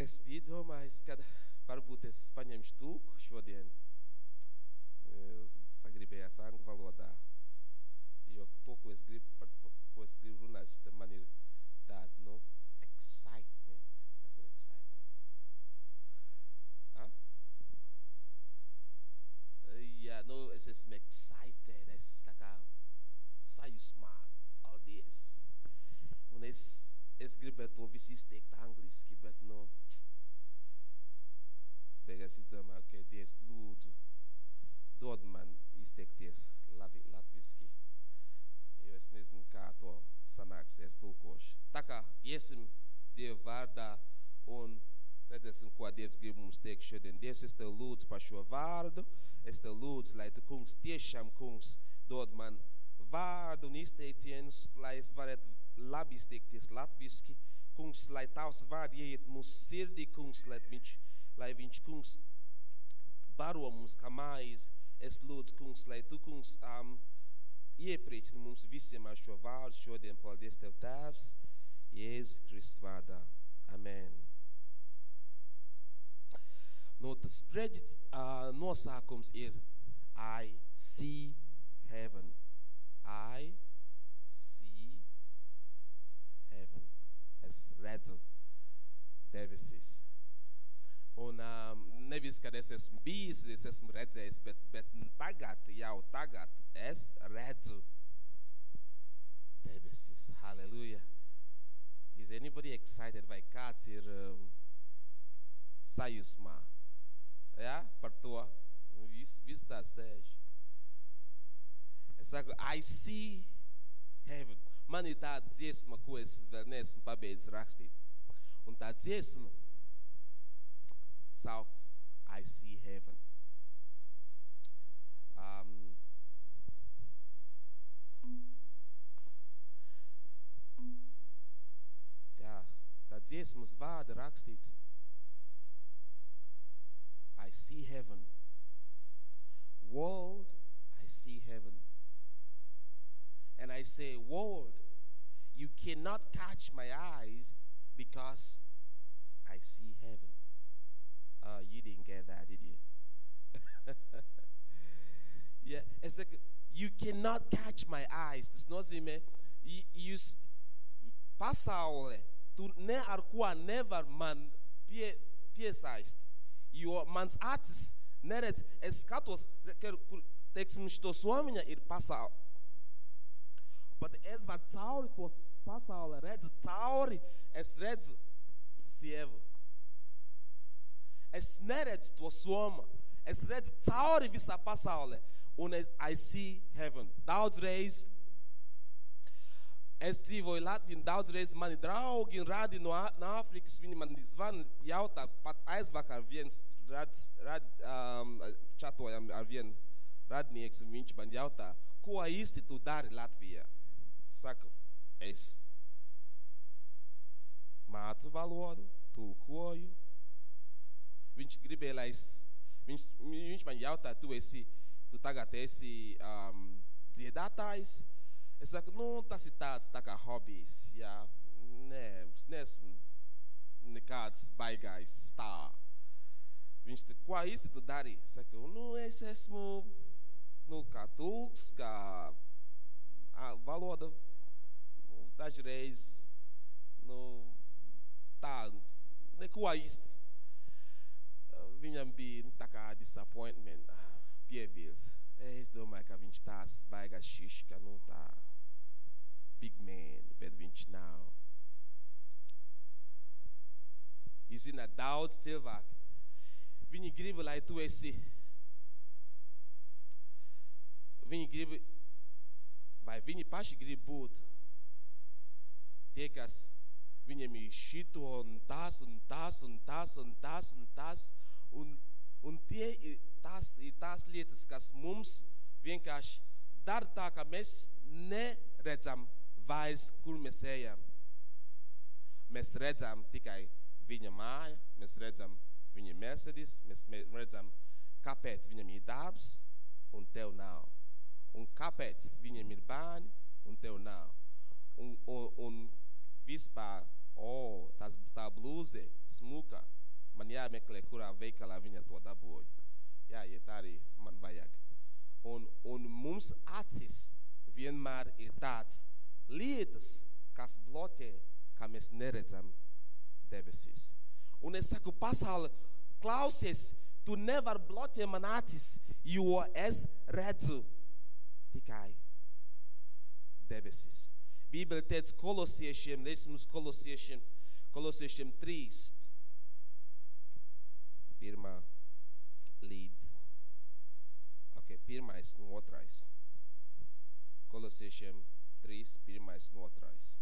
Es biju domājis, ka varbūt es paņemšu tūku šodien. Es sagribējās angļu valodā, jo to, ko es gribu, par ko es gribu runāt, tad man ir tāds, nu, excitement. Kas ir excitement? Ha? Jā, nu, es esmu excited, es tā kā sajūsmā, paldies. Un es, es gribētu to visu izteikt angliski, bet, nu, beigās es domāju, ka Dievs lūdzu, dod man izteikties labi latviski, jo es nezinu, kā to sanāksies tulkoši. Tā kā iesim Dievu vārdā un redzēsim, ko Dievs grib mums teikt šodien. Dievs, es Tev lūdzu par šo vārdu, es Tev lūdzu, lai Tu, kungs, tiešām, kungs, dod man vārdu un izteicienus, lai es varētu labi izteikties latviski, kungs, lai Tavs vārdi ieiet mūsu sirdī, kungs, lai viņš, lai viņš, kungs, baro mums kā maizi. Es lūdzu, kungs, lai Tu, kungs, um, iepriecini mums visiem ar šo vārdu šodien. Paldies Tev, Tēvs, Jēzus Kristus vārdā. Amen. Nu, tas preģit uh, nosākums ir I see heaven. I see heaven. Es redzu debesis. Un um, nevis, kad es esmu bijis, es esmu redzējis, bet, bet tagad, jau tagad, es redzu debesis. Hallelujah. Is anybody excited vai kāds ir um, sajūsmā? Ja? Par to. Viss vis tā sēž. Es saku, I see heaven. Man ir tāda dziesma, ko es vēl neesmu pabeidzis rakstīt. Un tā dziesma saukts I see heaven. Um, tā, tā dziesmas vārda rakstīts I see heaven. World, I see heaven. And I say, world, you cannot catch my eyes because I see heaven. Uh, you didn't get that, did you? yeah, it's like you cannot catch my eyes. Tas nozīmē, jūs pasaule, tu ne ar ko nevar man pie, piesaist. Jo mans acis neredz, es skatos, kur, teiksim, šito somiņa ir pasaule. Bet es varu cauri tos pasaule redzu cauri, es redzu sievu. Es neredzu to somu, es redzu cauri visā pasaulē. Un es, I see heaven. Daudz reiz es dzīvoju Latvijā, un daudz reiz mani draugi un radi no, no Āfrikas, viņi man zvana, jautā, pat aizvakar viens rad, rad, um, čatojam ar vienu radnieks, un viņš man jautā, ko īsti tu dari Latvijā? Saku, es mācu valodu, tulkoju. Viņš gribēja, lai es, viņš, viņš man jautā, tu esi, tu tagad esi um, dziedātājs? Es saku, nu, tas ir tāds tā kā hobijs, jā. Nē, es neesmu nekāds baigais stāv. Viņš te, ko īsti tu dari? Saku, nu, es esmu, nu, kā tulks, kā a, valoda, nu, dažreiz, nu, tā, neko īsti. Viņam bija tā kā disappointment, pievils. Es domāju, ka viņš tās baigas šiška, nu, tā, big man, bet viņš nav. Jūs zināt, daudz cilvēku, viņi grib, lai tu esi, viņi grib, vai viņi paši grib būt tie, kas viņam ir šito un tas un tas un tas un tas un tas, un, un tie ir tās, ir tās lietas, kas mums vienkārši dara tā, ka mēs neredzam vairs, kur mēs ejam. Mēs redzam tikai viņa māja, mēs redzam viņa Mercedes, mēs redzam, kāpēc viņam ir darbs un tev nav. Un kāpēc viņam ir bērni un tev nav. Un, un, un vispār, oh, tas, tā blūza blūze, smuka. Man jāmeklē, kurā veikalā viņa to dabūja. Jāiet arī man vajag. Un, un mums acis vienmēr ir tāds lietas, kas bloķē, kā mēs neredzam debesis. Un es saku, pasaule, klausies, tu nevar bloķēt man acis, jo es redzu tikai debesis. Bībele teica kolosiešiem, iesim uz kolosiešiem, kolosiešiem 3, pirmā līdz, ok, pirmais un otrais. Kolosiešiem 3, pirmais un otrais.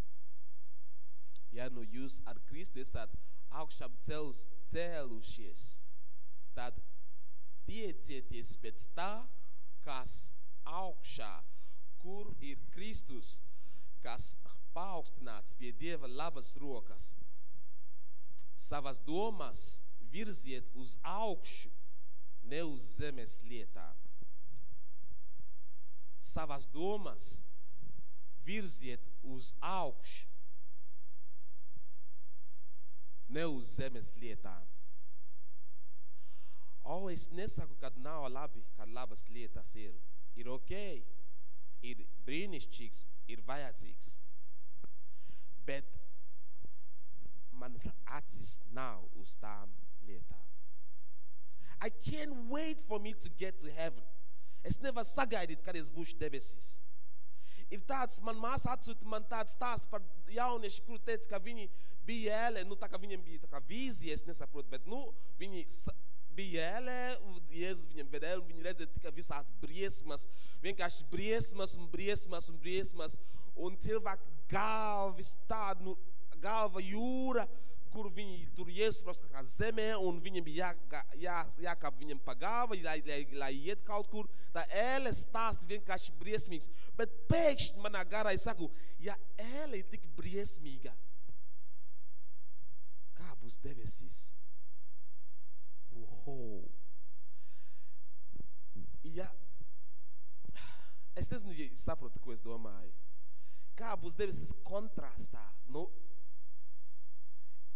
Ja nu jūs ar Kristu esat augšām celus, cēlušies, tad tiecieties pēc tā, kas augšā, kur ir Kristus, kas paaugstināts pie Dieva labas rokas. Savas domas virziet uz augšu, ne uz zemes lietām. Savas domas virziet uz augšu, ne uz zemes lietām. O, es nesaku, ka nav labi, ka labas lietas ir. Ir ok, ir brīnišķīgs, ir vajadzīgs. Bet manas acis nav uz tām lietām. I can't wait for me to get to heaven. Es nevaru sagaidīt, kad es būšu debesis. Ir tāds, man māsa atsūta man tāds stāsts par jauniešu, kur teica, ka viņi bija ēlē, nu tā kā viņiem bija tā kā vīzija, es nesaprotu, bet nu, viņi bija ēlē, Jēzus viņiem veda ēlē, viņi redzēja tikai visāds briesmas, vienkārši briesmas un briesmas un briesmas, un cilvēku galvis tāda, nu, galva jūra, kur viņi tur iesprāst kā zemē, un viņiem bija jā, jā, jākāp viņiem pa galva, lai, lai, lai iet kaut kur. Tā ēle stāsts vienkārši briesmīgs. Bet pēkšņi manā garā es saku, ja ēle ir tik briesmīga, kā būs debesīs? Wow! Ja, es nezinu, ja saprotu, ko es domāju. Kā būs debesīs kontrastā? Nu,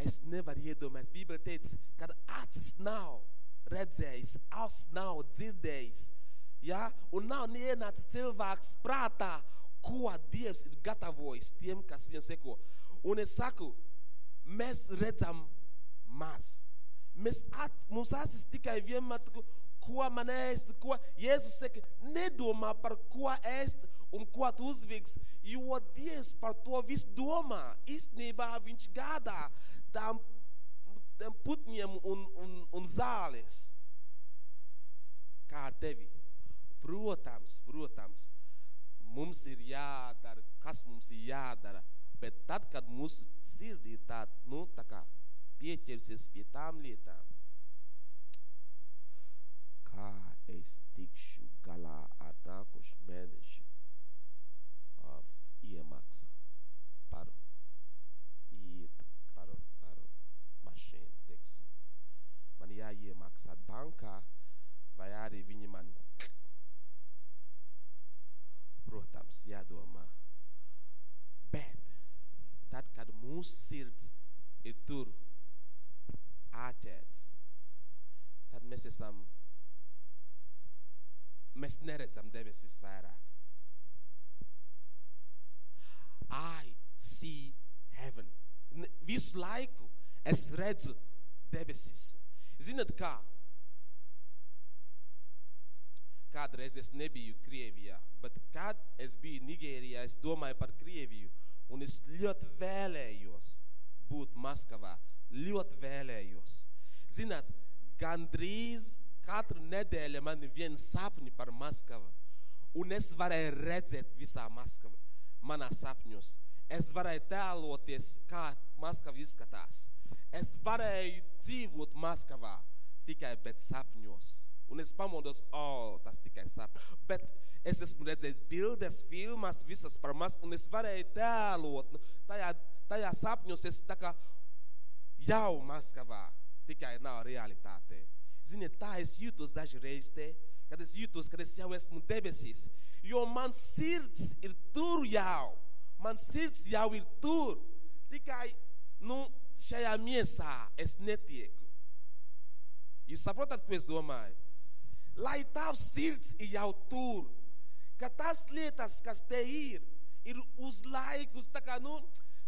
es nevaru iedomāties. Bībele teica, kad acis nav redzējis, auss nav dzirdējis, ja? un nav neienācis cilvēks prātā, ko Dievs ir gatavojis tiem, kas viņam seko. Un es saku, mēs redzam maz. Mēs at, mums acis tikai vienmēr, ko man ēst, ko Jēzus saka, nedomā par ko ēst un ko tu uzvilks, jo Dievs par to visu domā. Īstenībā viņš gādā tām, tām putņiem un, un, un zāles. Kā ar tevi? Protams, protams, mums ir jādara, kas mums ir jādara, bet tad, kad mūsu sirdi ir tāda, nu, tā kā pieķersies pie tām lietām, kā es tikšu galā ar nākošu mēnešu uh, iemaksu par, iet, par, par mašīnu, teiksim. Man jāiemaksā bankā, vai arī viņi man, protams, jādomā. Bet tad, kad mūsu sirds ir tur āķēts, tad mēs esam, mēs neredzam debesis vairāk. I see heaven. Visu laiku es redzu debesis. Zinat kā? Kādreiz es nebiju Krievijā, bet kad es biju Nigērijā, es domāju par Krieviju, un es ļoti vēlējos būt Maskavā, ļoti vēlējos. Zināt, gandrīz katru nedēļu man ir viens sapņi par Maskavu, un es varēju redzēt visā Maskavā, manā sapņos. Es varēju tēloties, kā Maskava izskatās. Es varēju dzīvot Maskavā tikai bet sapņos. Un es pamodos, oh, tas tikai sap. Bet es esmu redzējis bildes, filmas, visas par Maskavu, un es varēju tēlot. Tajā, tajā sapņos es tā kā jau Maskavā, tikai nav realitāte. Ziniet, tā es jūtos dažreiz te, kad es jūtos, kad es jau esmu debesīs. Jo man sirds ir tur jau. Man sirds jau ir tur. Tikai, nu, šajā miesā es netieku. Jūs saprotat, ko es domāju? Lai tavs sirds ir jau tur, ka tas lietas, kas te ir, ir uz laiku, tā kā, nu,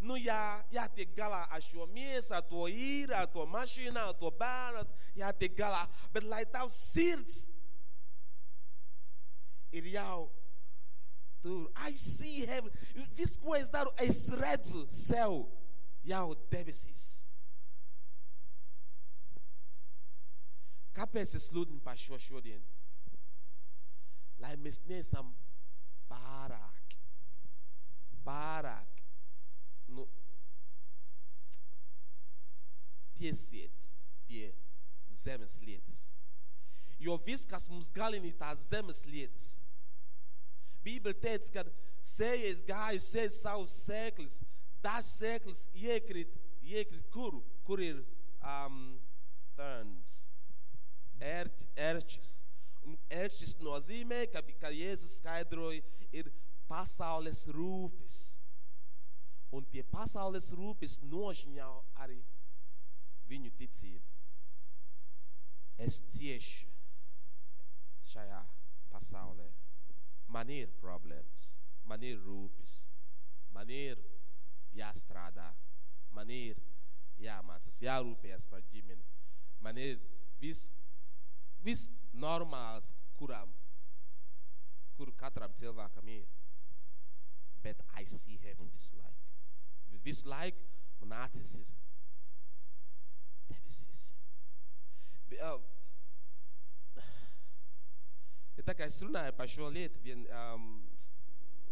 nu jā, jātiek galā ar šo miesu, ar to īru, ar to mašīnu, ar to bērnu, jātiek galā. Bet lai tavs sirds ir jau tur, I see heaven. Viss, ko es daru, es redzu sev jau debesīs. Kāpēc es sludinu par šo šodien? Lai mēs neesam pārāk, pārāk, nu, piesiet pie zemes lietas. Jo viss, kas mums galina ir tās zemes lietas. Bībele teica, ka sējies gāja sēs savus sēklis, dažs sēklis iekrīt, iekrīt kur? Kur ir um, thorns? Ērķis. ērķis. Un ērķis nozīmē, ka, ka Jēzus skaidroja, ir pasaules rūpes. Un tie pasaules rūpes nožņau arī viņu ticību. Es ciešu šajā pasaulē. Man ir problēmas, man ir rūpes, man ir jāstrādā, man ir jāmācās, jārūpējas par ģimeni. Man ir viss vis normāls, kuram, kur katram cilvēkam ir. Bet I see heaven visu laiku. Visu laiku man acis ir debesīs. Uh, ja tā kā es runāju par šo lietu, vien, um,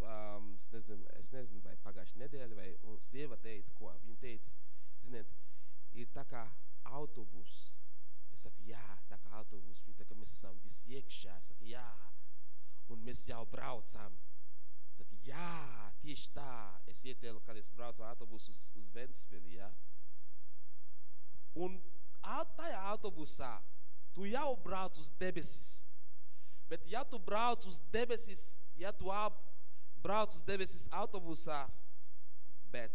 um, es, nezinu, es nezinu, vai pagājušajā nedēļā, vai sieva teica, ko viņa teica, ziniet, ir tā kā autobus. Es saku, jā, tā kā autobus, viņa tā kā mēs esam visi iekšā, es saku, jā, un mēs jau braucam. Es saku, jā, tieši tā, es ietēlu, kad es braucu autobusu uz, uz Ventspili, jā. Un tajā autobusā tu jau brauc uz debesis. Bet ja tu brauc uz debesis, ja tu brauc uz debesis autobusā, bet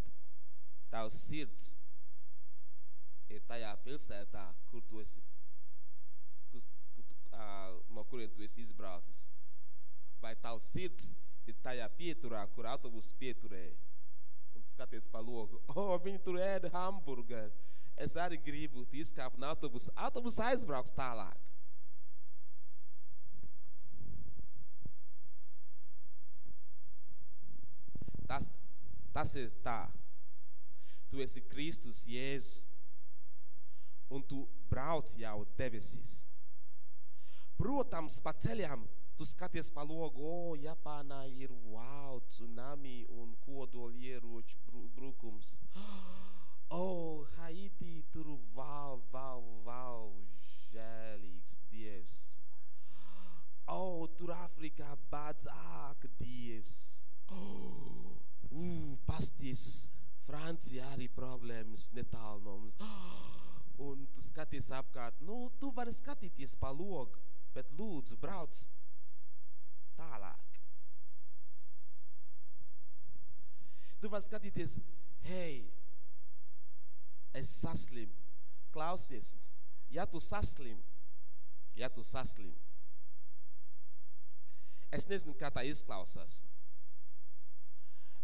tavs sirds ir tajā pilsētā, kur tu esi, kur, kur, uh, no kurien tu esi izbraucis. Vai tavs sirds ir tajā pieturā, kur autobus pieturēja. Un tu skaties pa logu, oh, viņi tur ēda hamburgeru. Es arī gribu izkāpt no autobusa. Autobus aizbrauks tālāk. Tas, tas ir tā. Tu esi Kristus Jēzus un tu brauc jau debesīs. Protams, pa ceļam tu skaties pa logu, o, Japānā ir wow, tsunami un kodolieroču brukums. O, Haiti, tur wow, wow, wow, žēlīgs Dievs. O, tur Afrikā badzāk Dievs. O, uh, pasties, Francija arī problēmas netālu no mums. Un tu skaties apkārt, nu, tu vari skatīties pa logu, bet lūdzu, brauc tālāk. Tu vari skatīties, hei, es saslimu. Klausies, ja tu saslim, ja tu saslim, es nezinu, kā tā izklausās,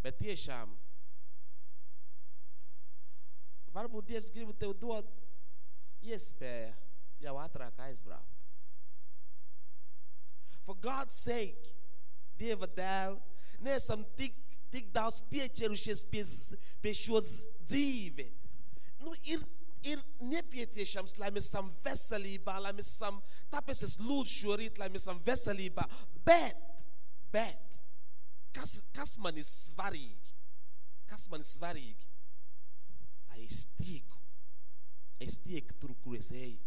bet tiešām, varbūt Dievs grib tev dot iespēja jau ātrāk aizbraukt. For God's sake, Dieva dēl, neesam tik, tik daudz pieķerušies pie, pie šo dzīvi. Nu, ir, ir nepieciešams, lai mēs esam veselībā, lai mēs esam, tāpēc es lūdzu šorīt, lai mēs esam veselībā, bet, bet, kas, kas man ir svarīgi? Kas man ir svarīgi? Lai es tiku es tieku tur, kur es eju.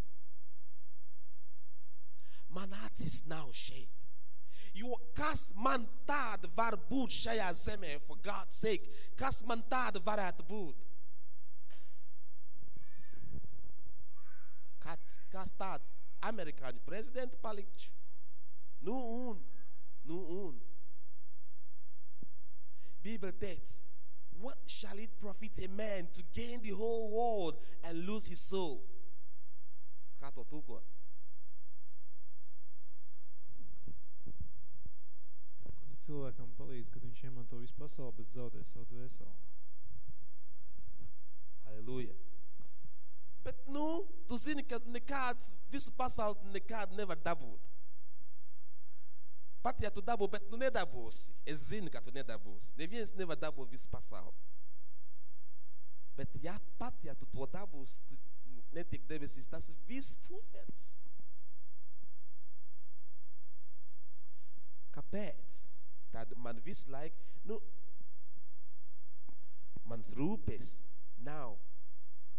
Man acis nav šeit. Jo kas man tāda var būt šajā zemē, for God's sake, kas man tāda varētu būt? Kāds, kas tāds? Amerikāņu prezidenta palikšu? Nu un, nu un. Bībele teica, What shall it profit a man to gain the whole world and lose his soul? Kā to tulko? Ko tas cilvēkam palīdz, kad viņš iemanto visu pasauli, bet zaudē savu dvēseli? Halleluja. Bet nu, tu zini, ka nekāds, visu pasauli nekād nevar dabūt. Pat ja tu dabū, bet nu nedabūsi. Es zinu, ka tu nedabūsi. Neviens nevar dabūt visu pasauli. Bet ja pat ja tu to dabūsi, tu netik debesīs, tas viss fufens. Kāpēc? Tad man visu like, nu, mans rūpes nav,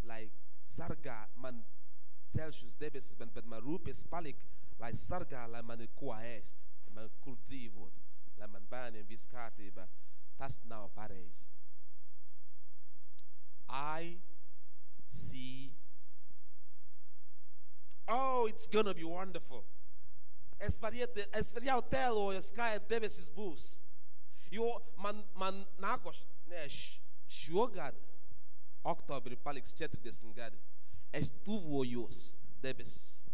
lai sargā man ceļš uz debesis, bet, bet man rūpes palik, lai sargā, lai man ir ēst, man kur dzīvot, lai man bērniem viss. Tas nav pareizi. I see, oh, it's gonna be wonderful. Es varu, iet, es varu jau tēlojos, kā debesis būs. Jo man, man nākoš, ne, šogad, oktobrī paliks 40 gadi. Es tuvojos debesis.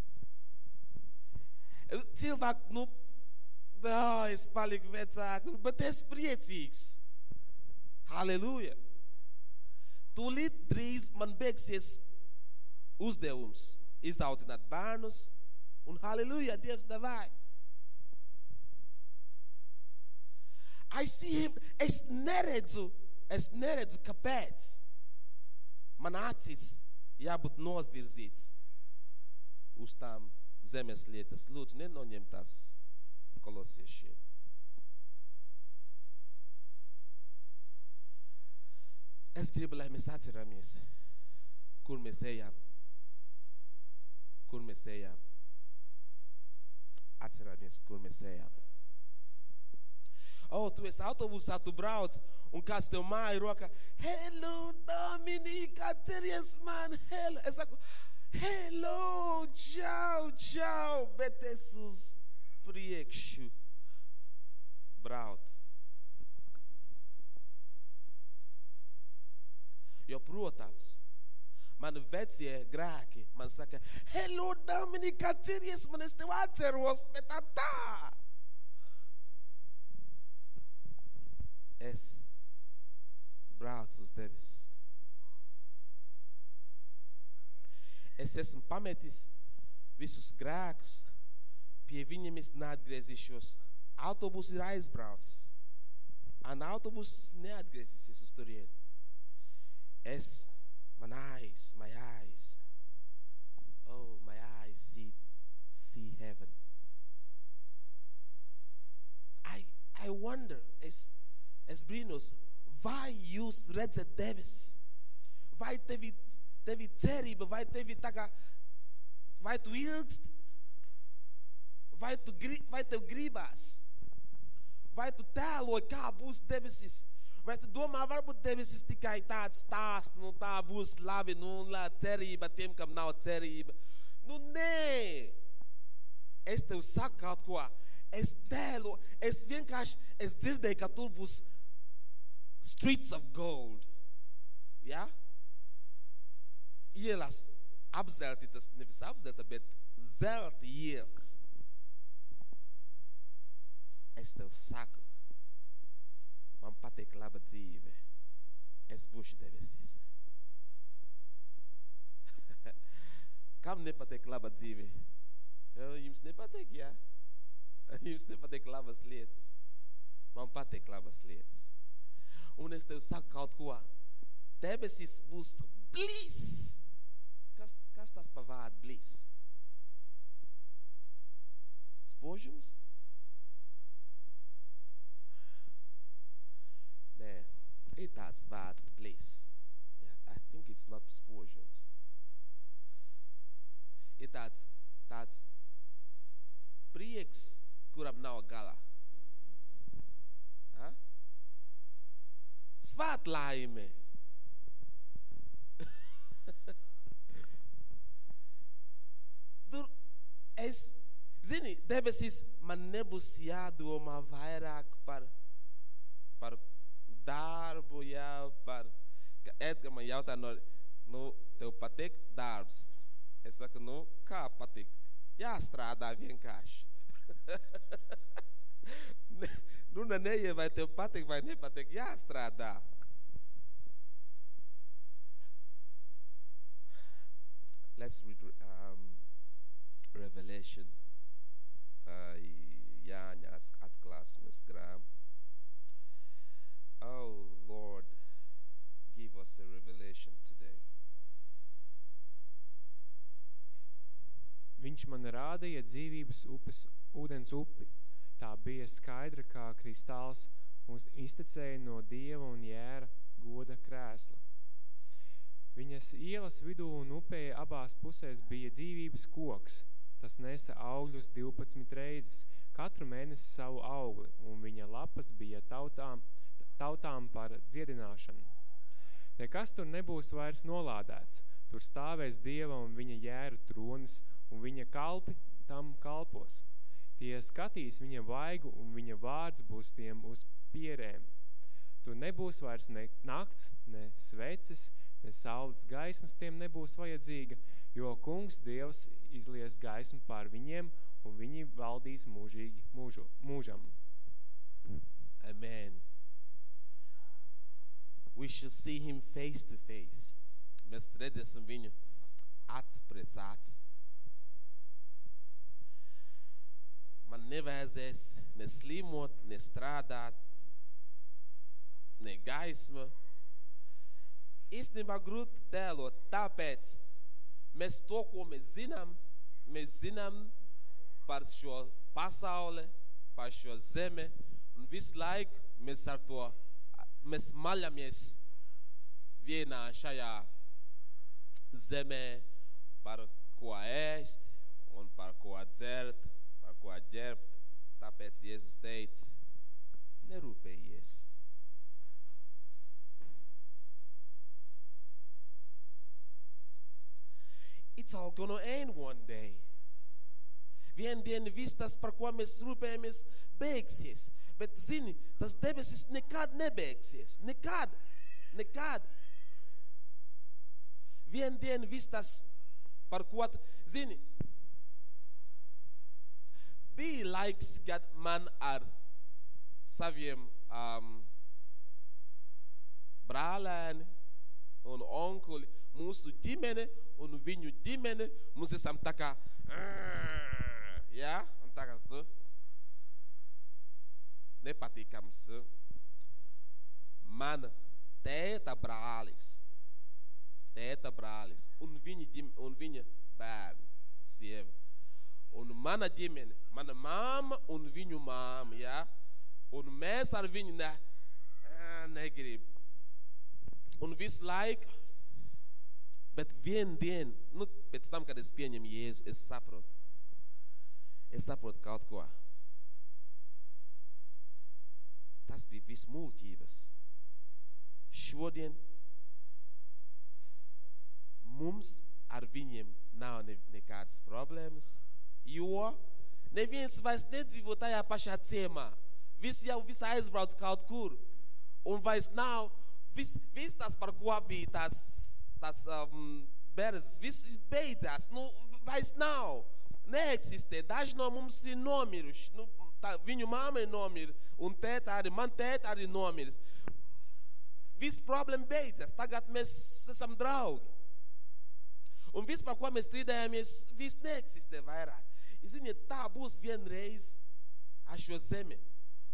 Cilvēki, nu, oh, es paliku vecāk, nu, bet es priecīgs. Halleluja! Tūlīt drīz man beigsies uzdevums izaudzināt bērnus, un halleluja, Dievs davai. I see him, es neredzu, es neredzu, kāpēc man acis jābūt novirzīts uz tām zemes lietas. Lūdzu, nenoņem tās kolosiešiem. Es gribu, lai mēs atceramies, kur mēs ejam. Kur mēs ejam. Atceramies, kur mēs ejam. O, oh, tu esi autobusā, tu brauc, un kāds tev māja roka, hello, Dominika, atceries man, hello. Es saku, hello, čau, čau, bet es uz priekšu brauc. Jo, protams, man vecie grēki man saka, hello, Dominika, atceries man, es tev atceros, bet tā tā. Es braucu uz devis. Es esmu pametis visus grēkus, pie viņiem es neatgriezīšos. Autobus ir aizbraucis. Un autobus neatgriezīsies uz turieni. Es, man eyes, my eyes, oh, my eyes see, see heaven. I, I wonder, es, es brīnos, vai jūs redzat debesis? Vai tevi, tevi cerība, vai tevi tā kā, vai tu ilgst, vai, tu, gri- vai tev gribās, vai tu tēloji, kā būs debesis? Vai tu domā, varbūt debesis tikai tāds stāsts, nu tā būs labi, nu la cerība tiem, kam nav cerība. Nu nē, es tev saku kaut ko, es tēlo, es vienkārši, es dzirdēju, ka tur būs streets of gold. Ja? Ielas apzelti, tas nevis apzelta, bet zelta ielas. Es tev saku, man patīk laba dzīve. Es būšu debesis. Kam nepatīk laba dzīve? Jums nepatīk, jā? Jums nepatīk labas lietas. Man patīk labas lietas. Un es tev saku kaut ko. Debesis būs bliss. Kas, kas tas pa vārdu bliss? Spožums? Nē, ir tāds vārds bliss. Yeah, I think it's not spožums. Ir tāds, tāds prieks, kuram nav gala. Ha? Svētlaime. Tur es, zini, debesīs man nebūs jādomā vairāk par, par darbu, jā, par, ka Edgar man jautā, no, nu, tev patīk darbs. Es saku, nu, kā patīk? Jāstrādā vienkārši. ne, nu, ne, neie, vai tev patīk vai nepatīk, jāstrādā. Let's read um, Revelation. Uh, Jāņa atklāsmes grāmatu. Oh Lord, give us a revelation today. Viņš man rādīja dzīvības upes, ūdens upi. Tā bija skaidra kā kristāls un iztecēja no dieva un jēra goda krēsla. Viņas ielas vidū un upē abās pusēs bija dzīvības koks. Tas nesa augļus 12 reizes, katru mēnesi savu augli, un viņa lapas bija tautām, tautām par dziedināšanu. Nekas tur nebūs vairs nolādēts. Tur stāvēs Dieva un viņa jēru tronis, un viņa kalpi tam kalpos. Tie skatīs viņa vaigu, un viņa vārds būs tiem uz pierēm. Tur nebūs vairs ne nakts, ne sveces, ne saules gaismas tiem nebūs vajadzīga, jo kungs Dievs izlies gaismu pār viņiem, un viņi valdīs mūžīgi mūžu, mūžam. Amen. We shall see him face to face. Mēs redzēsim viņu acs pret acs. Man nevajadzēs ne slimot, ne strādāt, ne gaisma. Īstenībā grūti tēlot, tāpēc mēs to, ko mēs zinām, mēs zinām par šo pasauli, par šo zemi, un visu laiku mēs ar to, mēs maļamies vienā šajā zemē par ko ēst un par ko dzert, par ko ģerbt. Tāpēc Jēzus teica, nerūpējies. It's all gonna end one day. Vien diena viss tas, par ko mēs rūpējamies, beigsies. Bet, zini, tas debesis nekad nebeigsies. Nekad. Nekad. Vien diena viss tas, par ko, zini, bija laiks, kad man ar saviem um, brālēni un onkuli, mūsu ģimene un viņu ģimene, mums esam tā kā, jā, un tā kā, nu, nepatīkams. Man tēta brālis, tēta brālis un viņa, ģim, un viņa bērni, sieva. Un mana ģimene, mana māma un viņu māma, jā. Un mēs ar viņu ne, negrib. Un visu laiku, bet vien dien, nu, pēc tam, kad es pieņemu Jēzu, es saprotu. Es saprotu kaut ko. Tas bija viss muļķības. Šodien mums ar viņiem nav ne, nekādas problēmas, jo neviens vairs nedzīvo tajā pašā ciemā. Visi jau visi aizbrauc kaut kur. Un vairs nav, viss vis tas, par ko bija tas, tas um, berzes, viss beidzās. Nu, vairs nav. Neeksistē. Daži no mums ir nomiruši. Nu, tā, viņu māma ir nomira, un tēta arī, man tēta arī nomiris. Viss problēma beidzas. Tagad mēs esam draugi. Un viss, par ko mēs strīdējāmies, viss neeksistē vairāk. Ziniet, tā būs vienreiz ar šo zemi.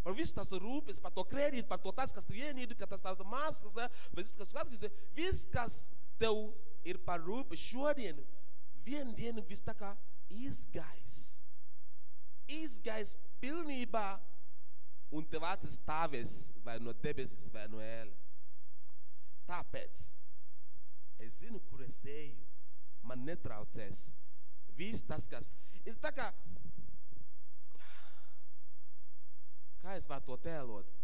Par visu tas rūpes, par to kredītu, par to tas, kas tu ienīdi, ka tas tāds māsas, ne? viss, kas tu atkrist, viss, kas tev ir par rūpi šodien, vien dienu viss tā kā izgais. Izgais pilnībā, un tev acis stāvēs vai no debesis, vai no ēle. Tāpēc es zinu, kur es eju, man netraucēs. Viss tas, kas ir tā kā, kā es varu to tēlot?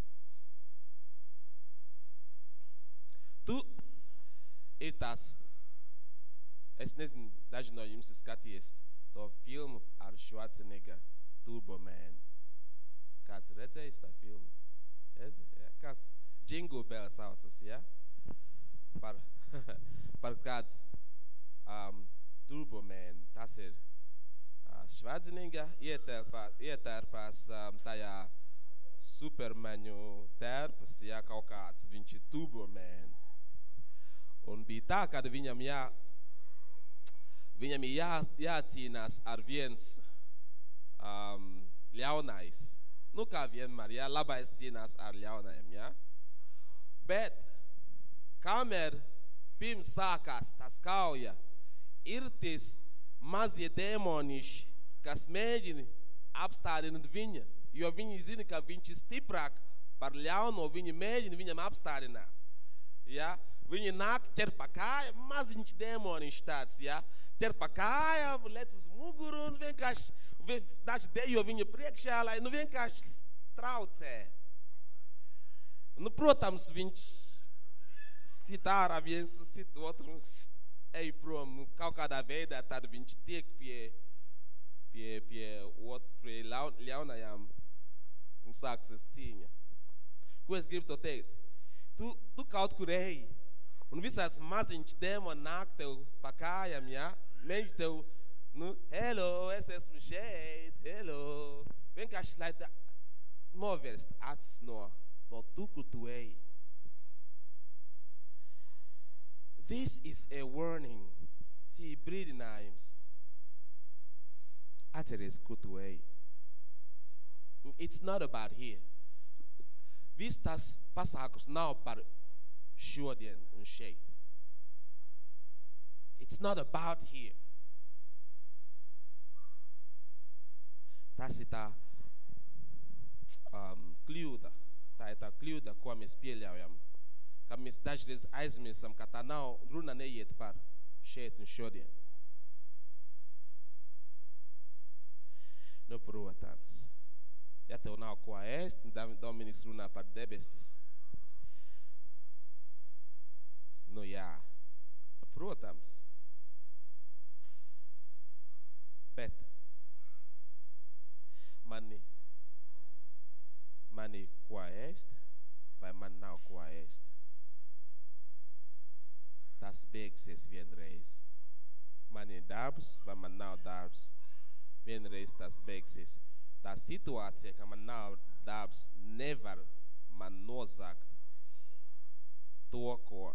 Tu ir tas, es nezinu, daži no jums ir skatījies to filmu ar Schwarzenegger, Turbo Man. Kāds redzējis tā filmu? Es, ja, kas? Jingle Bell saucas, ja? Par, par kāds um, Turboman. Tas ir uh, Švadzinīga ietērpā, ietērpās um, tajā supermeņu tērpas, ja kaut kāds, viņš ir Turboman. Un bija tā, kad viņam jā, viņam ir jā, jācīnās ar viens um, ļaunais. Nu, kā vienmēr, ja, labais cīnās ar ļaunajiem, ja. Bet, kamēr pirms sākās tas kauja, ir tis mazie dēmoniši, kas mēģina apstādināt viņa, jo viņi zina, ka viņš ir stiprāk par ļauno, viņi mēģina viņam apstādināt. Ja? Viņi nāk ķer pa kāju, maziņš dēmoniņš tāds, ja? ķer pa kājām, lec uz muguru un vienkārši daži dejo viņa priekšā, lai nu vienkārši traucē. Nu, protams, viņš sit ārā viens un sit otru un ej prom. Nu, kaut kādā veidā tad viņš tiek pie, pie, pie, ot, pie ļaunajām un sāksies cīņa. Ko es gribu to teikt? Tu, tu kaut kur ej, un visās maziņš dēmoni nāk tev pa kājām, ja? Mēģi tev nu, hello, es esmu šeit, hello. Vienkārši, lai tā novērst acis no, no tu, kur tu ej. This is a warning. Šī ir brīdinājums. Atceries, kur tu ej. It's not about here. Viss tas pasākums nav par šodien un šeit. It's not about here. Tas ir tā um, kļūda. Tā ir tā kļūda, ko mēs pieļaujam. Ka mēs dažreiz aizmirsam, ka tā nav runa neiet par šeit un šodien. Nu, protams, ja tev nav ko ēst, Dominiks runā par debesis. Nu, jā, protams. Bet mani, mani ko ēst, vai man nav ko ēst. Tas beigsies vienreiz. Man ir darbs, vai man nav darbs. Vienreiz tas beigsies. Tā situācija, ka man nav darbs, nevar man nozagt to, ko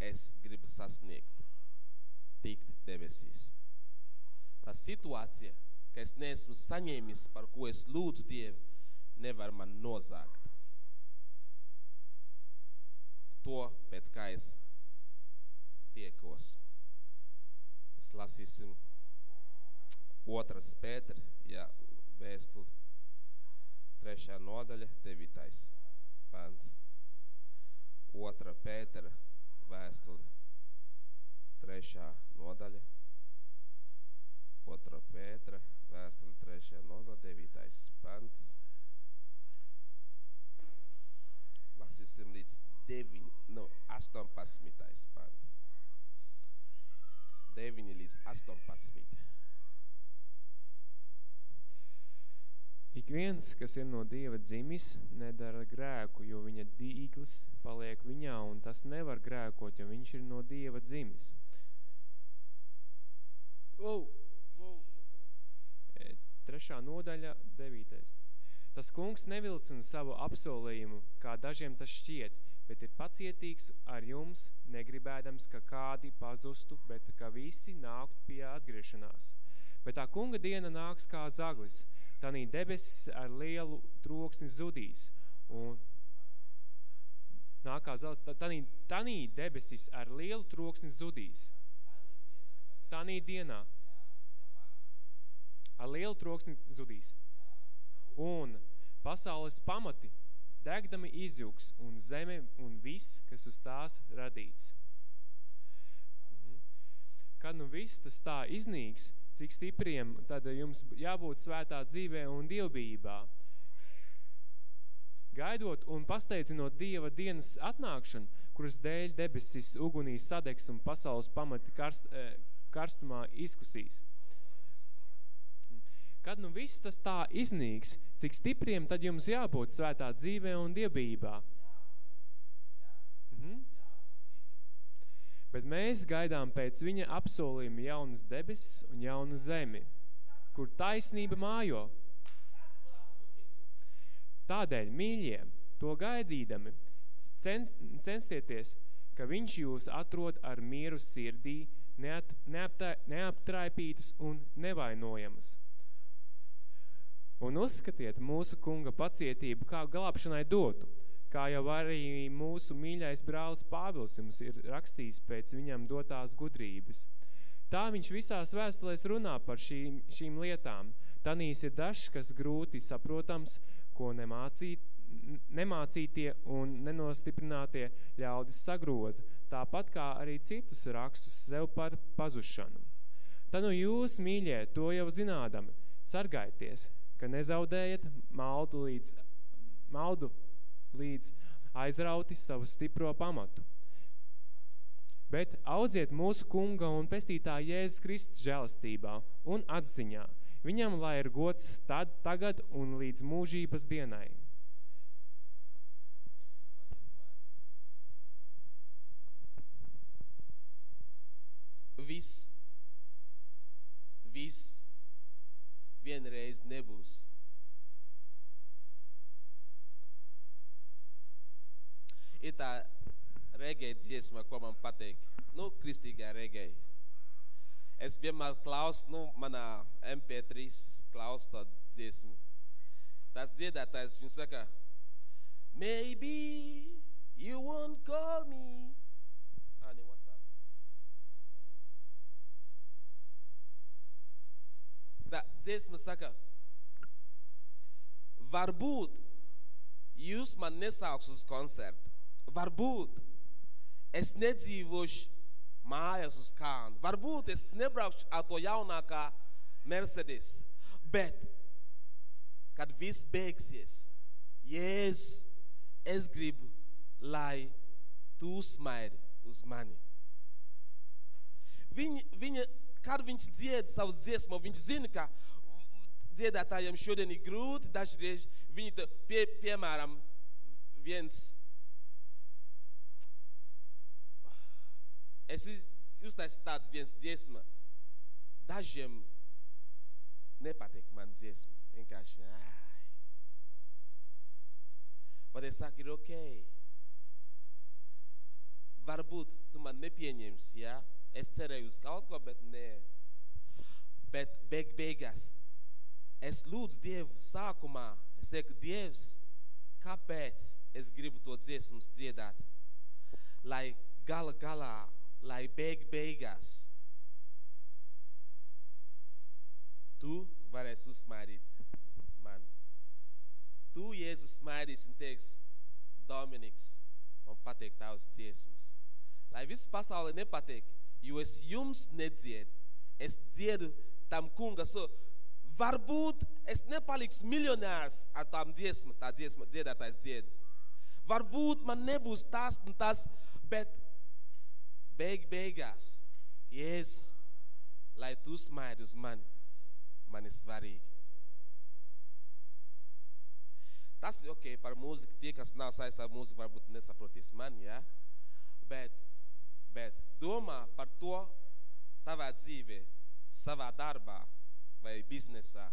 es gribu sasniegt. Tikt debesīs. Tā situācija, ka es neesmu saņēmis, par ko es lūdzu Dievu, nevar man nozāgt. To, pēc kā es tiekos. Mēs lasīsim otras Pēter, ja vēstuli, trešā nodaļa, devītais pants. Otra Pētera vēstuli, trešā nodaļa, otra Pētera vēstuli 3. nodaļa, 9. pants. Lasīsim līdz 9, no, 18. pants. 9 līdz 18. Ik viens, kas ir no Dieva dzimis, nedara grēku, jo viņa dīklis paliek viņā, un tas nevar grēkot, jo viņš ir no Dieva dzimis. Wow! Trešā nodaļa, devītais. Tas kungs nevilcina savu apsolījumu, kā dažiem tas šķiet, bet ir pacietīgs ar jums, negribēdams, ka kādi pazustu, bet ka visi nāktu pie atgriešanās. Bet tā kunga diena nāks kā zaglis, tanī debesis ar lielu troksni zudīs, un nākā zaglis, tanī, tanī debesis ar lielu troksni zudīs. Tanī dienā ar lielu troksni zudīs. Un pasaules pamati degdami izjūgs un zeme un viss, kas uz tās radīts. Mhm. Kad nu viss tas tā iznīks, cik stipriem tad jums jābūt svētā dzīvē un dievbībā. Gaidot un pasteidzinot Dieva dienas atnākšanu, kuras dēļ debesis ugunī sadegs un pasaules pamati karst, eh, karstumā izkusīs. Kad nu viss tas tā iznīks, cik stipriem tad jums jābūt svētā dzīvē un dievībā? Mhm. Bet mēs gaidām pēc viņa apsolījuma jaunas debesis un jaunu zemi, kur taisnība mājo. Tādēļ, mīļie, to gaidīdami, cens, censtieties, ka viņš jūs atrod ar mieru sirdī, neat, neaptā, neaptraipītus un nevainojamus. Un uzskatiet mūsu kunga pacietību kā glābšanai dotu, kā jau arī mūsu mīļais brālis Pāvils jums ir rakstījis pēc viņam dotās gudrības. Tā viņš visās vēstulēs runā par šīm, šīm lietām. Tanīs ir dažs, kas grūti saprotams, ko nemācīt, nemācītie un nenostiprinātie ļaudis sagroza, tāpat kā arī citus rakstus sev par pazušanu. Tā nu jūs, mīļie, to jau zinādami, sargaities, ka nezaudējat maldu līdz, maldu līdz aizrauti savu stipro pamatu. Bet audziet mūsu kunga un pestītā Jēzus Kristus žēlastībā un atziņā. Viņam lai ir gods tad, tagad un līdz mūžības dienai. Viss, viss vienreiz nebūs. Ir tā reggae dziesma, ko man patīk. Nu, kristīgā reggae. Es vienmēr klausu, nu, manā MP3 klausu to dziesmu. Tas dziedātājs, viņš saka, Maybe you won't call me. Honey, what's up? Tā dziesma saka, varbūt jūs man nesauks uz koncertu. Varbūt es nedzīvošu mājās uz kānu. Varbūt es nebraukšu ar to jaunākā Mercedes. Bet, kad viss beigsies, Jēzus, es gribu, lai tu smaidi uz mani. Viņa, viņa, kad viņš dzied savu dziesmu, viņš zina, ka dziedātājiem šodien ir grūti, dažreiz viņi te, pie, piemēram, viens es uztaisu tāds viens dziesma. Dažiem nepatīk man dziesma. Vienkārši, ai. Bet es saku, ir ok. Varbūt tu man nepieņemsi, ja? Es cerēju uz kaut ko, bet nē. Bet beig beigās es lūdzu Dievu sākumā. Es saku, Dievs, kāpēc es gribu to dziesmas dziedāt? Lai gala galā lai beig beigās tu varēsi uzsmaidīt man. Tu, Jēzus, smaidīsi un teiks, Dominiks, man patīk tavs dziesmas. Lai viss pasauli nepatīk, jo es jums nedzied, es dziedu tam kunga. So, varbūt es nepaliks miljonārs ar tām dziesmu, tā dziesma dziedātājs dzied. Varbūt man nebūs tas un tas, bet beig beigās, Jēzus, lai tu smaidi uz mani, man ir svarīgi. Tas ir ok par mūziku, tie, kas nav saistā ar mūziku, varbūt nesaprotīs mani, ja? Bet, bet domā par to tavā dzīvē, savā darbā vai biznesā.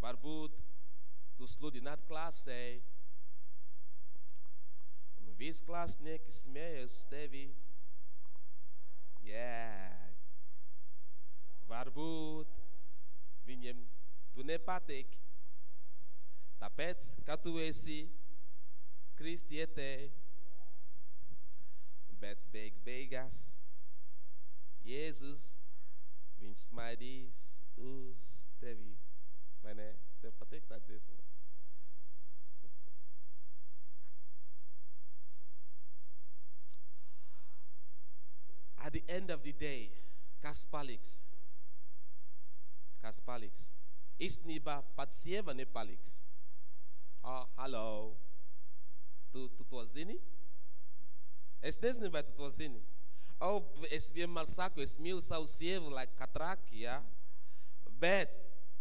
Varbūt tu sludināt klasē, Visi klasnieki smējas uz tevi. Jā. Varbūt viņiem tu nepatīk. Tāpēc, ka tu esi kristietē, bet beig beigās Jēzus, viņš smaidīs uz tevi. Vai ne? Tev patīk tā dziesma? At the end of the day, kas paliks? Kas paliks? Īstenībā pat sieva nepaliks. Oh, hello. Tu, tu to zini? Es nezinu, vai tu to zini. Oh, es vienmēr saku, es mīlu savu sievu, lai katraki, ja? Bet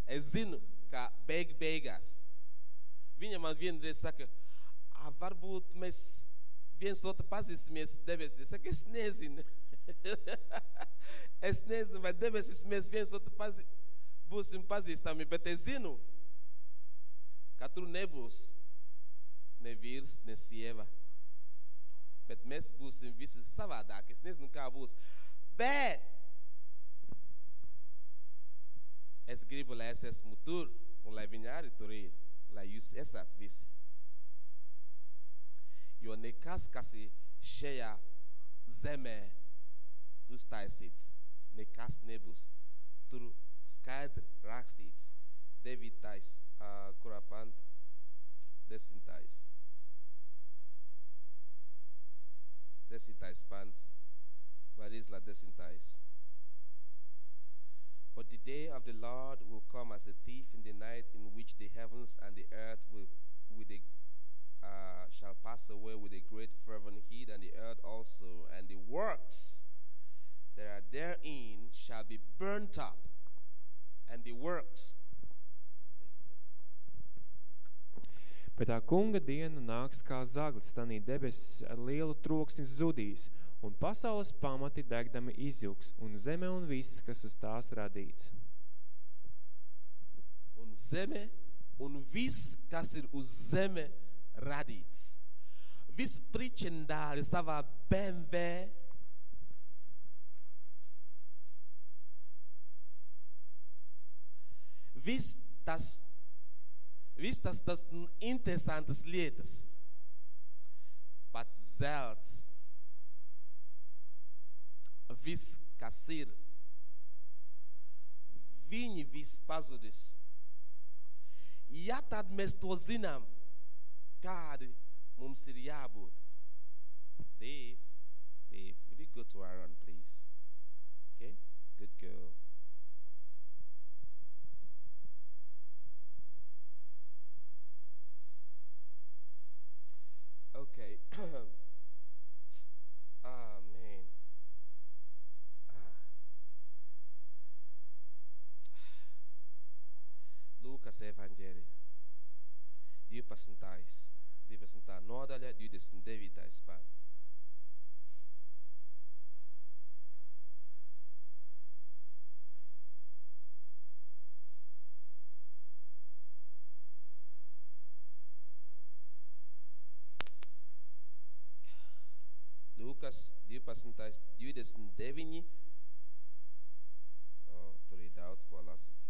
es zinu, ka beig beigās. Viņa man vienreiz saka, ah, varbūt mēs viens otru pazīstamies debesis. Saka, es nezinu. es nezinu, vai debesis mēs viens otru pazī, būsim pazīstami, bet es zinu, ka tur nebūs ne vīrs, ne sieva. Bet mēs būsim visi savādāk. Es nezinu, kā būs. Bet es gribu, lai es esmu tur un lai viņi arī tur ir, lai jūs esat visi. Jo nekas, kas ir šajā zemē uztaisīts, nekas nebūs. Tur skaidri rakstīts, devītais, uh, kurā panta, desmitais. Desmitais pants, var izla desmitais. But the day of the Lord will come as a thief in the night, in which the heavens and the earth will, with a, uh, shall pass away with a great fervent heat, and the earth also, and the works that are therein shall be burnt up, and the works. Bet tā kunga diena nāks kā zaglis, tanī debesis ar lielu troksni zudīs, un pasaules pamati degdami izjūgs, un zeme un viss, kas uz tās radīts. Un zeme un viss, kas ir uz zeme radīts. Viss pričendāli savā BMW, viss tas, viss tas, tas interesantas lietas, pat zelts, viss, kas ir, viņi viss pazudis. Ja tad mēs to zinām, kādi mums ir jābūt. Dave, Dave, will you go to Aaron, please? Okay, good girl. Okay. ah, man. Ah. Lucas Evangelii. 12. 12. nodaļa, 29. pants. Lukas 12. 29. Oh, tur ir daudz ko lasīt.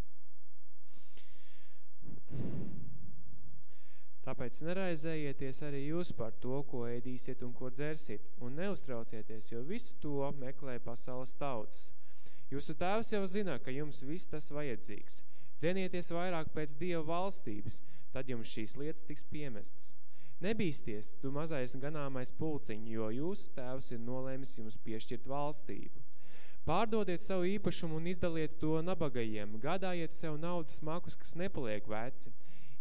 Tāpēc neraizējieties arī jūs par to, ko ēdīsiet un ko dzersiet, un neuztraucieties, jo visu to meklē pasaules tautas. Jūsu tēvs jau zina, ka jums viss tas vajadzīgs. Dzenieties vairāk pēc Dieva valstības, tad jums šīs lietas tiks piemestas. Nebīsties, tu mazais ganāmais pulciņ, jo jūsu tēvs ir nolēmis jums piešķirt valstību. Pārdodiet savu īpašumu un izdaliet to nabagajiem, gādājiet sev naudas makus, kas nepaliek veci,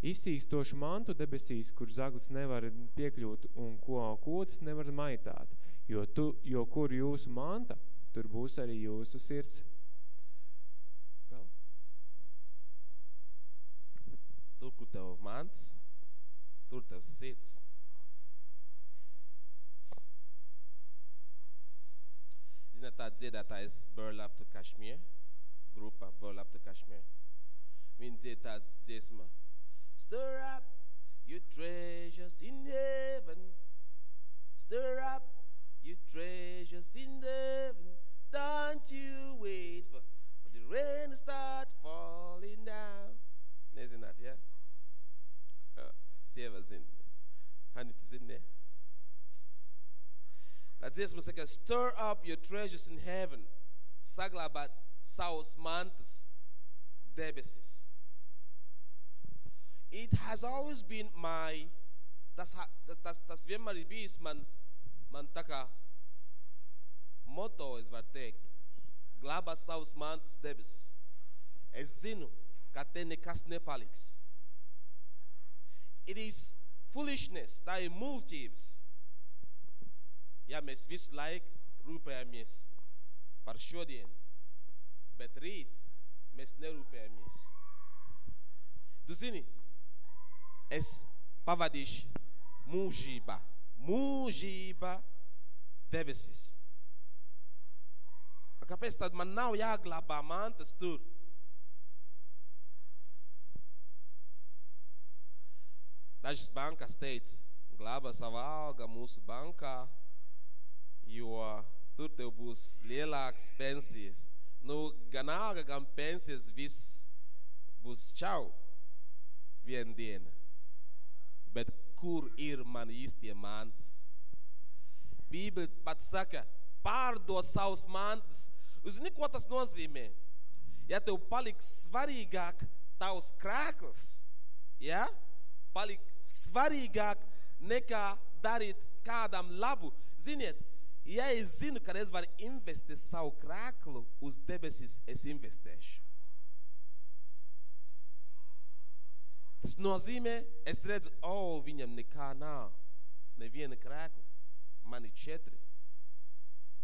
izsīstošu mantu debesīs, kur zaglis nevar piekļūt un ko kūtas nevar maitāt, jo, tu, jo kur jūsu manta, tur būs arī jūsu sirds. Vēl? Tur, kur tev mantas, 2006. Isn't that that day that I burlap to Kashmir? Group of burlap to Kashmir. Mean day that's this ma. Stir up your treasures in heaven. Stir up your treasures in heaven. Don't you wait for, for the rain to start falling down. Isn't that, yeah? Uh, Sieva's in there. Hanita's in there. Dat is wat zeggen, stir up your treasures in heaven. Saglabat saus mantis debesis. It has always been my, das, ha- das, das, das wir mal bis man, man taka motto is vertekt. Glaba saus mantis debesis. Ezinu katene kas nepalix. It is foolishness that it multiplies. Ja mēs visu laiku rūpējamies par šodien, bet rīt mēs nerūpējamies. Tu zini, es pavadīšu mūžība, mūžība debesis. Kāpēc tad man nav jāglabā mantas tur? Dažas bankas teica, glāba savu algu mūsu bankā, jo tur tev būs lielākas pensijas. Nu, gan alga, gan pensijas viss būs čau vien diena. Bet kur ir man īstie mantas? Bībele pat saka, pārdod savus mantas. Zini, ko tas nozīmē? Ja tev paliks svarīgāk tavs krēkls, ja? Paliks svarīgāk nekā darīt kādam labu. Ziniet, ja es zinu, ka es varu investēt savu krēklu uz debesis, es investēšu. Tas nozīmē, es redzu, o, oh, viņam nekā nav, neviena krēkla, man ir četri.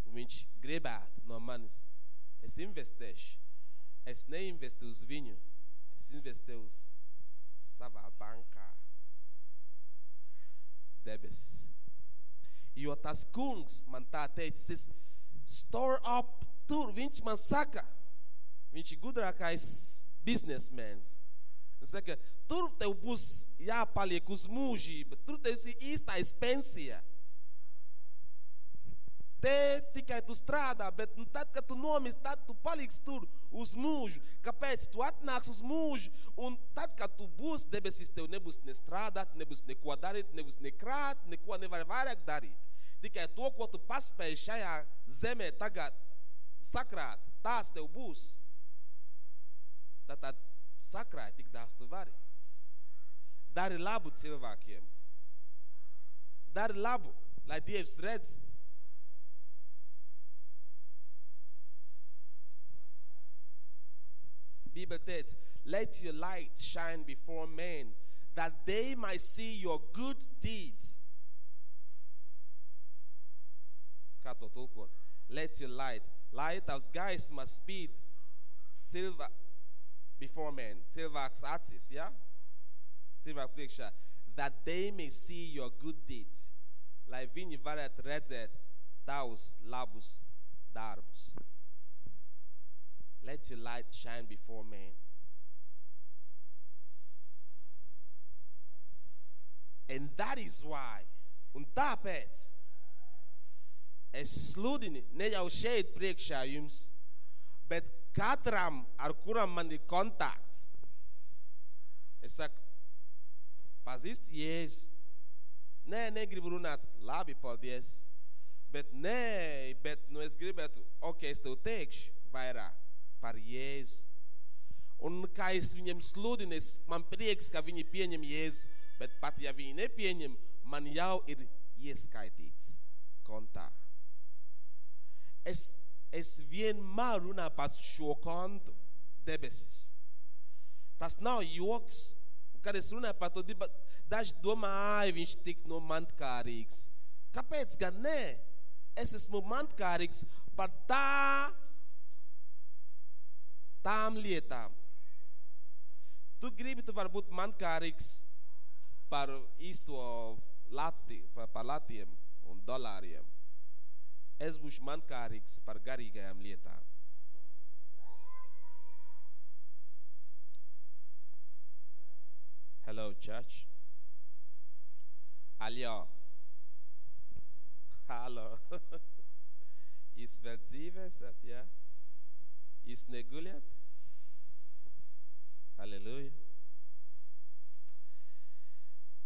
Un viņš gribētu no manis. Es investēšu. Es neinvestēju uz viņu, es investēju uz savā bankā. Debesis. Jo tas kungs man tā teica, tas store up tur, viņš man saka, viņš ir gudrākais biznesmens. Viņš saka, tur tev būs jāpaliek uz mūžību, tur tev ir īstais pensija. Te tikai tu strādā, bet nu, tad, kad tu nomirsti, tad tu paliksi tur uz mūžu. Kāpēc? Tu atnāks uz mūžu, un tad, kad tu būsi debesis, tev nebūs ne strādāt, nebūs neko darīt, nebūs nekrāt, neko nevar vairāk darīt. Tikai to, ko tu paspēji šajā zemē tagad sakrāt, tās tev būs. Tad, tad sakrāj tik daudz tu vari. Dari labu cilvēkiem. Dari labu, lai Dievs redz. Bibele teica, let your light shine before men, that they might see your good deeds. Kā to tulkot? Let your light. Lighthouse gaisma spīd cilvē, before men, cilvēks acis, ja? Cilvēku priekšā. That they may see your good deeds. Lai viņi varētu redzēt tavus labus darbus. Let your light shine before men. And that is why, un tāpēc, es sludinu ne jau šeit priekšā jums, bet katram, ar kuram man ir kontakts. Es saku, pazīst Jēzus. Nē, negribu runāt, labi, paldies. Bet nē, bet nu es gribētu, ok, es tev teikšu vairāk par Jēzu. Un kā es viņiem sludinu, es, man prieks, ka viņi pieņem Jēzu, bet pat ja viņi nepieņem, man jau ir ieskaitīts kontā. Es, es vienmēr runāju par šo kontu debesis. Tas nav joks. Kad es runāju par to, daži domā, ai, viņš tik no mantkārīgs. Kāpēc gan nē? Es esmu mantkārīgs par tā, tām lietām. Tu gribi, tu vari būt mantkārīgs par īsto lati, par latiem un dolāriem. Es būšu mantkārīgs par garīgajām lietām. Hello, church. Aljo. Halo. Jūs vēl dzīve esat, jā? Jūs neguļat? Halleluja.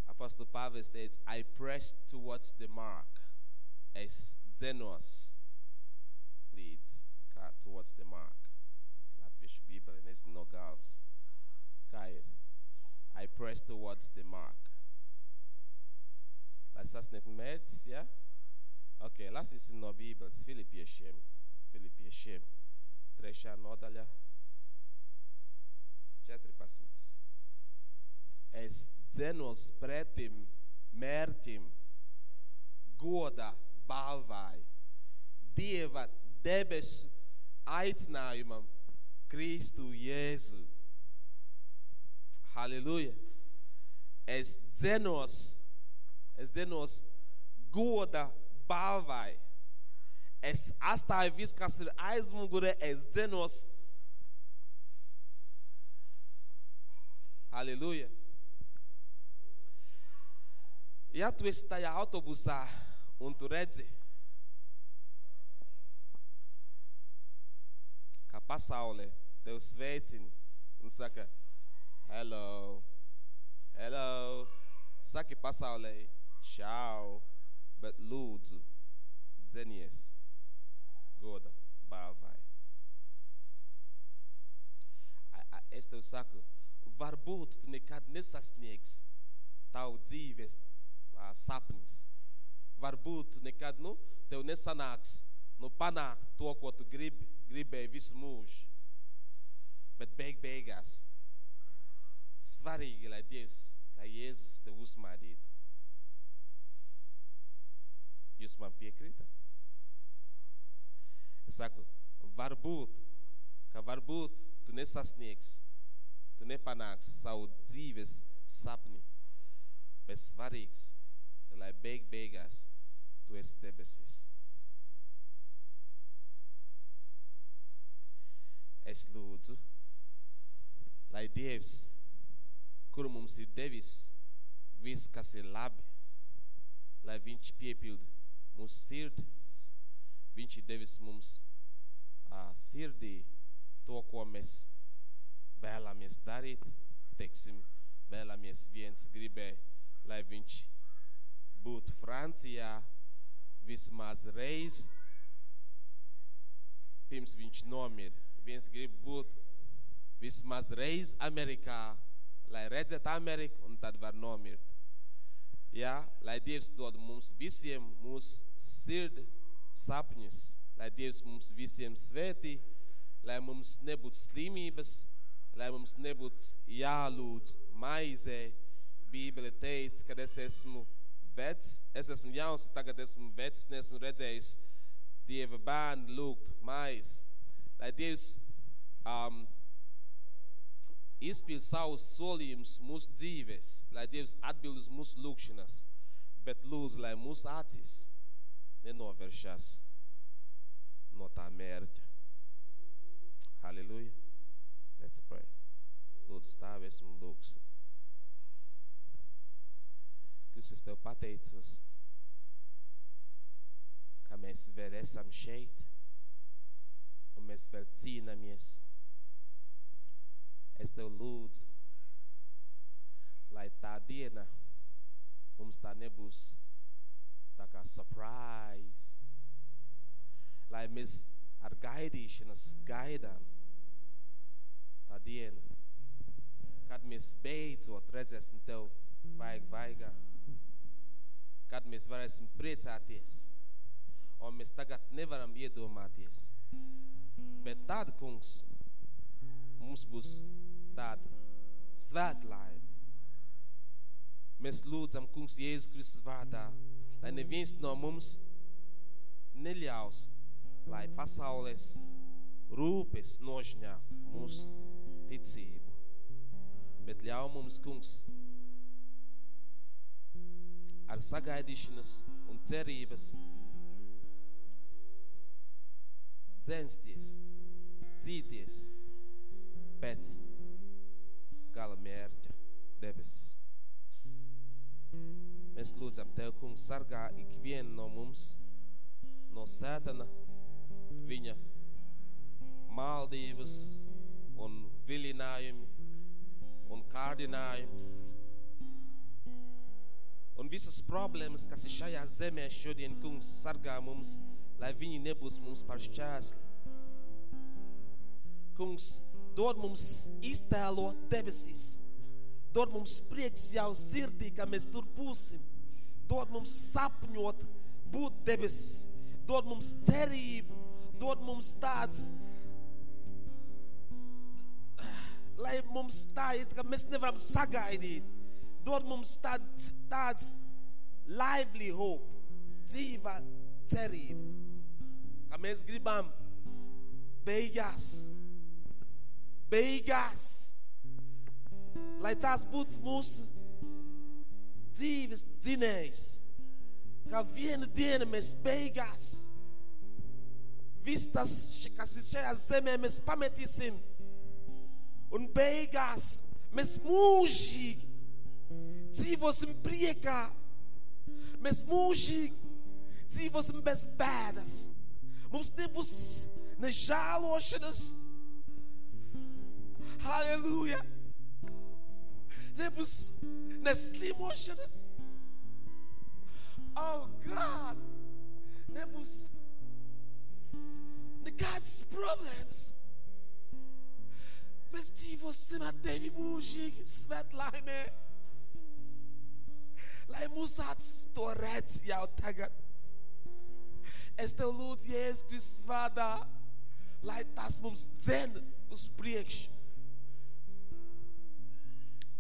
Apostle Pāvils teica, I pressed towards the mark. Es dzenos līdz kā towards the mark. Latviešu bībeli nezinu no galvas. Kā ir? I press towards the mark. Lai sasniegtu mērķis, ja? Ok, lasīsim no bībeles Filipiešiem. Filipiešiem. Trešā nodaļa. 14. Es dzenos pretim mērķim goda balvai. Dieva debesu aicinājumam Kristu Jēzu. Halleluja. Es dzenos, es dienos goda balvai. Es atstāju visu, kas ir aizmugurē, es dienos. Halleluja. Ja tu esi tajā autobusā un tu redzi, ka pasaulē tev sveicina un saka, hello, hello, saki pasaulē, čau, bet lūdzu, dzenies, goda, balvai. A- a- Es tev saku, varbūt tu nekad nesasniegs tavu dzīves ā, sapnis. Varbūt tu nekad, nu, tev nesanāks, nu, panākt to, ko tu gribi, gribēji visu mūžu. Bet beig beigās svarīgi, lai Dievs, lai Jēzus tev uzmādītu. Jūs man piekrītat? Es saku, varbūt, ka varbūt tu nesasniegs, tu nepanāks savu dzīves sapni, bet svarīgs, lai beig beigās tu esi debesis. Es lūdzu, lai Dievs, kur mums ir devis viss, kas ir labi, lai Viņš piepild mūsu sirdis, Viņš ir devis mums uh, sirdī to, ko mēs vēlamies darīt, teiksim, vēlamies viens gribē, lai viņš būtu Francijā vismaz reiz, pirms viņš nomir. Viens grib būt vismaz reiz Amerikā, lai redzētu Ameriku un tad var nomirt. Ja, lai Dievs dod mums visiem mūsu sirdi sapņus, lai Dievs mums visiem svētī, lai mums nebūtu slimības, lai mums nebūtu jālūdz maizē. Bībele teica, kad es esmu vecs, es esmu jauns, tagad esmu vecs, nesmu redzējis Dieva bērnu lūgt maizi. Lai Dievs um, izpild savus solījumus mūsu dzīvēs, lai Dievs atbild uz mūsu lūgšanas, bet lūdzu, lai mūsu acis nenovēršas no tā mērķa. Halleluja. Let's pray. Lūdzu, stāvēsim un lūgsim. Kungs, es tev pateicos, ka mēs vēl esam šeit un mēs vēl cīnāmies. Es tev lūdzu, lai tā diena mums tā nebūs tā kā surprise, lai mēs ar gaidīšanas gaidām tā diena, kad mēs beidzot redzēsim tev vajag vaigā, kad mēs varēsim priecāties, un mēs tagad nevaram iedomāties. Bet tad, kungs, mums būs tāda svētlaime. Mēs lūdzam, kungs, Jēzus Kristus vārdā, lai neviens no mums neļaus, lai pasaules rūpes nožņā mūsu ticību. Bet ļauj mums, kungs, ar sagaidīšanas un cerības dzensties, dzīties pēc gala mērķa debesis. Mēs lūdzam Tev, kungs, sargā ikvienu no mums, no sētana, viņa maldības un vilinājumi un kārdinājumi. Un visas problēmas, kas ir šajā zemē šodien, kungs, sargā mums, lai viņi nebūs mums par šķēsli. Kungs, dod mums iztēlot debesis, dod mums prieks jau sirdī, ka mēs tur būsim, dod mums sapņot, būt debesis, dod mums cerību, dod mums tāds, lai mums tā ir, ka mēs nevaram sagaidīt, dod mums tāds, tāds lively hope, dzīva cerība, ka mēs gribam beigās, beigās, lai tās būtu mūsu Dievs dinēs, ka vienu dienu mēs beigās, viss tas, kas ir šajā zemē, mēs pametīsim. Un beigās mēs mūžīgi dzīvosim priekā. Mēs mūžīgi dzīvosim bez bēdas. Mums nebūs ne žēlošanas. Halleluja! Nebūs ne slimošanas. Oh, God! Nebūs nekādas problēmas. Mēs dzīvosim ar tevi mūžīgi, svētlaimē. Lai mūsu acis to redz jau tagad. Es tev lūdzu, Jēzus Kristus vārdā, lai tas mums dzen uz priekšu,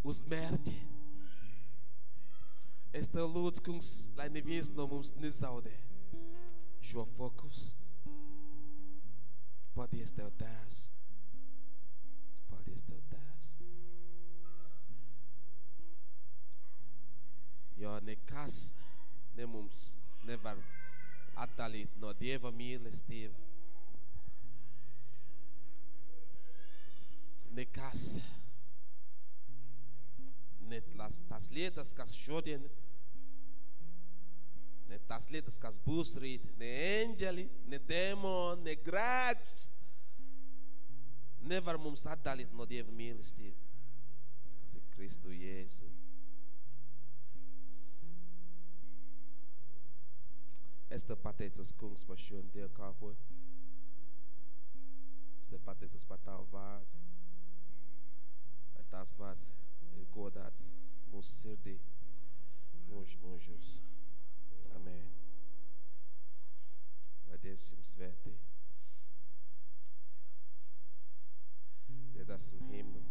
uz mērķi. Es tev lūdzu, kungs, lai neviens no mums nezaudē šo fokusu. Paldies tev, Tēvs. Paldies tev, Tēvs. Jo nekas ne mums nevar atdalīt no Dieva mīlestība. Nekas. Ne tas, tas lietas, kas šodien, ne tas lietas, kas būs rīt, ne eņģeli, ne demoni, ne grēks, nevar mums atdalīt no Dieva mīlestība, kas ir Kristu Jēzu. Es te pateicos, kungs, par šo dievkalpojumu. Es te pateicos par tavu vārdu. Lai tās vārds ir godāts mūsu sirdī mūž mūžus. Amen. Lai Dievs jums svētī. Dziedāsim himnu.